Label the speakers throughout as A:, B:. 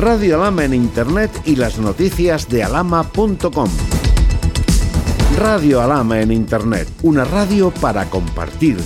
A: Radio Alama en Internet y las noticias de alama.com. Radio Alama en Internet, una radio para compartir.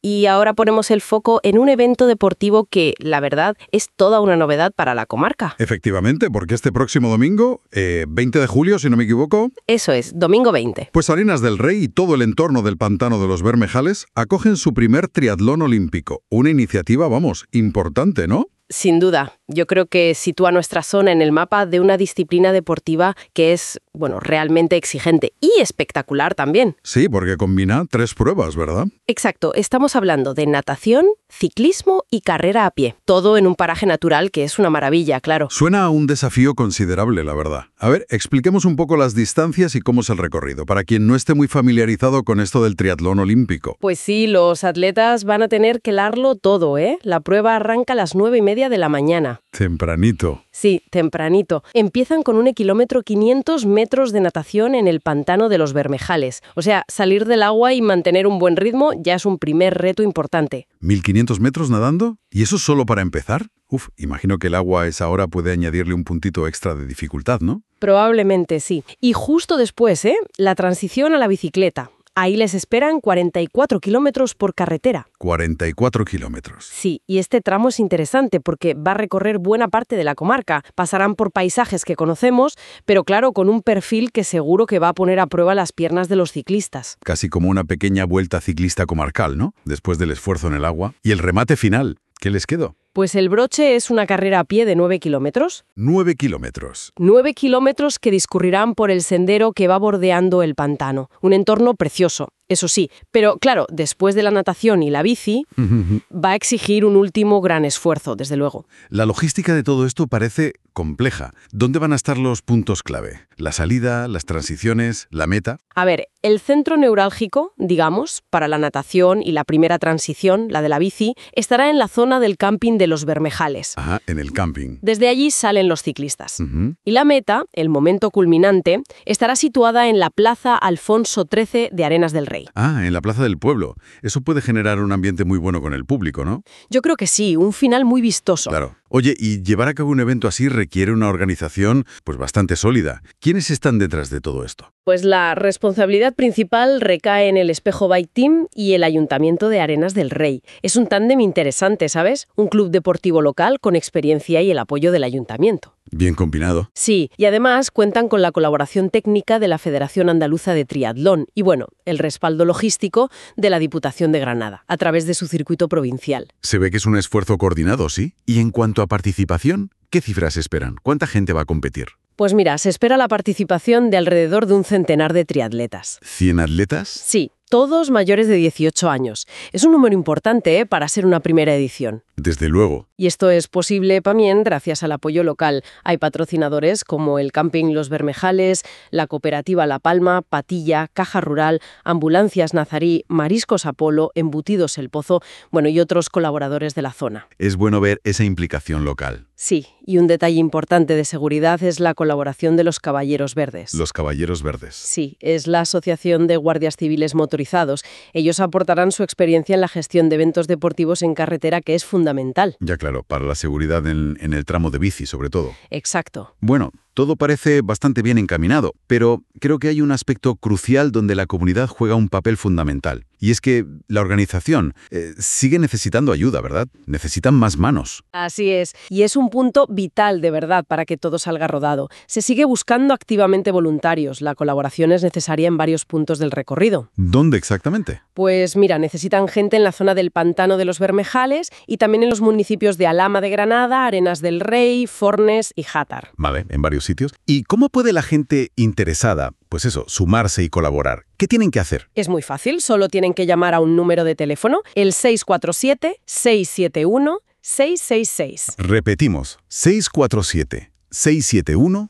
B: Y ahora ponemos el foco en un evento deportivo que, la verdad, es toda una novedad para la comarca.
C: Efectivamente, porque este próximo domingo, eh, 20 de julio, si no me equivoco,
B: Eso es, domingo 20.
C: pues Arenas del Rey y todo el entorno del pantano de los Bermejales acogen su primer triatlón olímpico. Una iniciativa, vamos, importante, ¿no?
B: Sin duda, yo creo que sitúa nuestra zona en el mapa de una disciplina deportiva que es, bueno, realmente exigente y espectacular también.
C: Sí, porque combina tres pruebas, ¿verdad?
B: Exacto, estamos hablando de natación, ciclismo y carrera a pie. Todo en un paraje natural que es una maravilla, claro.
C: Suena a un desafío considerable, la verdad. A ver, expliquemos un poco las distancias y cómo es el recorrido, para quien no esté muy familiarizado con esto del triatlón olímpico.
B: Pues sí, los atletas van a tener que larlo todo, ¿eh? La prueba arranca a las nueve y media de la mañana.
C: Tempranito.
B: Sí, tempranito. Empiezan con un kilómetro 500 metros de natación en el pantano de los Bermejales. O sea, salir del agua y mantener un buen ritmo ya es un primer reto importante.
C: ¿1500 metros nadando? ¿Y eso solo para empezar? Uf, imagino que el agua a esa hora puede añadirle un puntito extra de dificultad, ¿no?
B: Probablemente sí. Y justo después, ¿eh? La transición a la bicicleta. Ahí les esperan 44 kilómetros por carretera.
C: 44 kilómetros.
B: Sí, y este tramo es interesante porque va a recorrer buena parte de la comarca. Pasarán por paisajes que conocemos, pero claro, con un perfil que seguro que va a poner a prueba las piernas de los ciclistas.
C: Casi como una pequeña vuelta ciclista comarcal, ¿no? Después del esfuerzo en el agua. Y el remate final. ¿Qué les quedó?
B: Pues el broche es una carrera a pie de 9 kilómetros.
C: 9 kilómetros.
B: 9 kilómetros que discurrirán por el sendero que va bordeando el pantano. Un entorno precioso, eso sí. Pero claro, después de la natación y la bici, va a exigir un último gran esfuerzo, desde luego.
C: La logística de todo esto parece compleja. ¿Dónde van a estar los puntos clave? ¿La salida, las transiciones, la meta?
B: A ver, el centro neurálgico, digamos, para la natación y la primera transición, la de la bici, estará en la zona del camping de los Bermejales.
C: Ajá, en el camping.
B: Desde allí salen los ciclistas. Y la meta, el momento culminante, estará situada en la Plaza Alfonso XIII de Arenas del Rey.
C: Ah, en la plaza del pueblo. Eso puede generar un ambiente muy bueno con el público, ¿no?
B: Yo creo que sí, un final muy vistoso.
C: Claro. Oye, y llevar a cabo un evento así requiere una organización pues bastante sólida. ¿Quiénes están detrás de todo esto?
B: Pues la responsabilidad principal recae en el Espejo Bike Team y el Ayuntamiento de Arenas del Rey. Es un tándem interesante, ¿sabes? Un club deportivo local con experiencia y el apoyo del Ayuntamiento.
C: Bien combinado.
B: Sí, y además cuentan con la colaboración técnica de la Federación Andaluza de Triatlón y, bueno, el respaldo logístico de la Diputación de Granada, a través de su circuito provincial.
C: Se ve que es un esfuerzo coordinado, ¿sí? Y en cuanto a participación, ¿qué cifras esperan? ¿Cuánta gente va a competir?
B: Pues mira, se espera la participación de alrededor de un centenar de triatletas.
C: ¿100 atletas?
B: Sí, todos mayores de 18 años. Es un número importante ¿eh? para ser una primera edición.
C: Desde luego.
B: Y esto es posible también gracias al apoyo local. Hay patrocinadores como el Camping Los Bermejales, la Cooperativa La Palma, Patilla, Caja Rural, Ambulancias Nazarí, Mariscos Apolo, Embutidos El Pozo, bueno, y otros colaboradores de la zona.
C: Es bueno ver esa implicación local.
B: Sí, y un detalle importante de seguridad es la colaboración de los Caballeros Verdes.
C: Los Caballeros Verdes.
B: Sí, es la Asociación de Guardias Civiles Motorizados. Ellos aportarán su experiencia en la gestión de eventos deportivos en carretera, que es fundamental.
C: Ya claro, para la seguridad en, en el tramo de bici, sobre todo.
B: Exacto.
C: Bueno, todo parece bastante bien encaminado, pero creo que hay un aspecto crucial donde la comunidad juega un papel fundamental. Y es que la organización eh, sigue necesitando ayuda, ¿verdad? Necesitan más manos.
B: Así es, y es un punto vital de verdad para que todo salga rodado. Se sigue buscando activamente voluntarios. La colaboración es necesaria en varios puntos del recorrido.
C: ¿Dónde exactamente?
B: Pues mira, necesitan gente en la zona del Pantano de los Bermejales y también en los municipios de Alama de Granada, Arenas del Rey, Fornes y Játar.
C: Vale, en varios sitios. ¿Y cómo puede la gente interesada, pues eso, sumarse y colaborar? ¿Qué tienen que hacer?
B: Es muy fácil, solo tienen que llamar a un número de teléfono, el 647-671-666.
C: Repetimos, 647-671-666.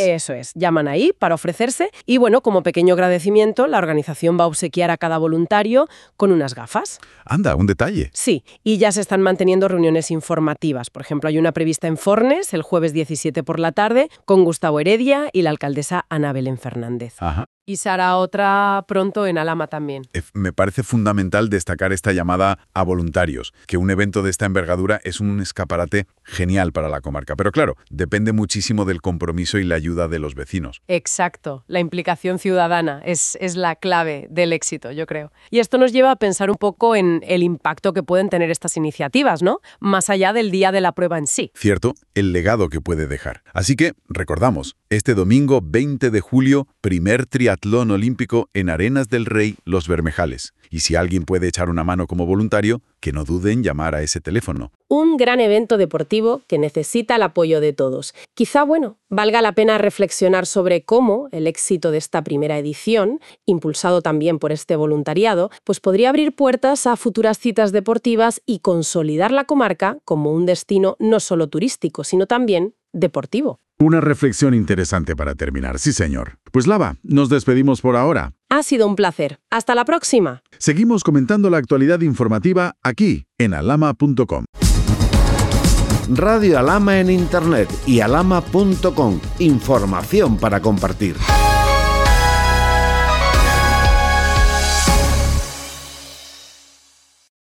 B: Eso es, llaman ahí para ofrecerse y bueno, como pequeño agradecimiento, la organización va a obsequiar a cada voluntario con unas gafas.
C: Anda, un detalle.
B: Sí, y ya se están manteniendo reuniones informativas. Por ejemplo, hay una prevista en Fornes el jueves 17 por la tarde con Gustavo Heredia y la alcaldesa Ana Belén Fernández.
C: Ajá.
B: Y se hará otra pronto en Alama también.
C: Me parece fundamental destacar esta llamada a voluntarios, que un evento de esta envergadura es un escaparate genial para la comarca. Pero claro, depende muchísimo del compromiso y la ayuda de los vecinos.
B: Exacto, la implicación ciudadana es, es la clave del éxito, yo creo. Y esto nos lleva a pensar un poco en el impacto que pueden tener estas iniciativas, ¿no? Más allá del día de la prueba en sí.
C: Cierto, el legado que puede dejar. Así que, recordamos, este domingo 20 de julio, primer triatlón olímpico en Arenas del Rey, Los Bermejales. Y si alguien puede echar una mano como voluntario, que no duden en llamar a ese teléfono.
B: Un gran evento deportivo que necesita el apoyo de todos. Quizá, bueno, valga la pena reflexionar sobre cómo el éxito de esta primera edición, impulsado también por este voluntariado, pues podría abrir puertas a futuras citas deportivas y consolidar la comarca como un destino no solo turístico, sino también deportivo.
C: Una reflexión interesante para terminar, sí señor. Pues Lava, nos despedimos por ahora.
B: Ha sido un placer. Hasta la próxima.
C: Seguimos comentando la actualidad informativa aquí, en alama.com.
A: Radio Alama en Internet y alama.com. Información para compartir.